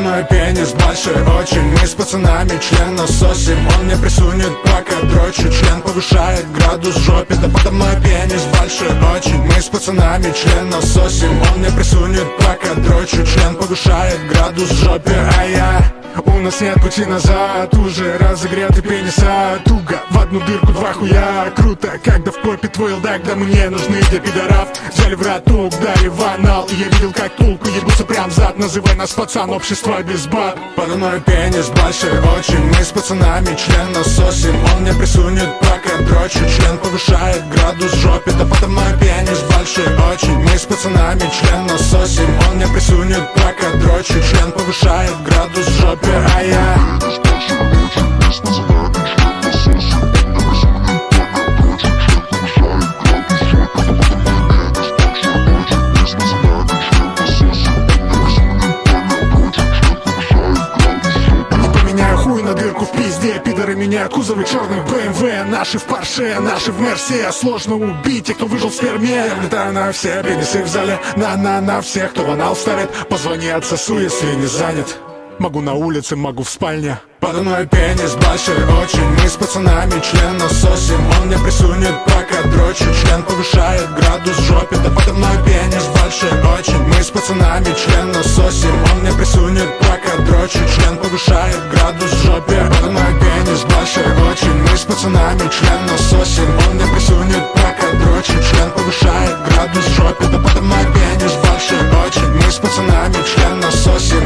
Мной пенис большой очень Мы с пацанами член насосим. Он мне присунет, пока дрочит Член повышает градус жопе. Да подо мной пенис большой очень Мы с пацанами член насосим. Он мне присунет, пока дрочит Член повышает градус жопе. А я у нас нет пути назад Уже разогретый пениса Туго в одну дырку два хуя. Круто, когда в попе твой лдак Да мне нужны для пидоров Взяли в роту, дали в анал И я видел, как толку ебутся прям зад. Называй нас пацан, общество без Подо мной пенис большой очень Мы с пацанами член насосим. Он мне присунет, пока дрочит Член повышает градус жопе. Да подо мной пенис пацанами член насосим. Он мне присунет, пока дрочит Член повышает градус в жопе а я Меняют кузовы черных БМВ. Наши в Порше, наши в Мерсе. Сложно убить тех, кто выжил в сперме. Я влетаю на все пенисы в зале. На-на-на всех, кто в анал ставит Позвони отсосу, если не занят. Могу на улице, могу в спальне. Подо мной пенис большой очень Мы с пацанами член насосим Он мне присунет, пока дрочит Член повышает градус в жопе. Да подо мной пенис большой очень Мы с пацанами член насосим Он мне присунет, пока дрочит Член повышает градус пацанами Член насосен, он не присунет пока дрочит Член повышает градус в жопе Да потом на пенис больше очень Мы с пацанами, член насосен,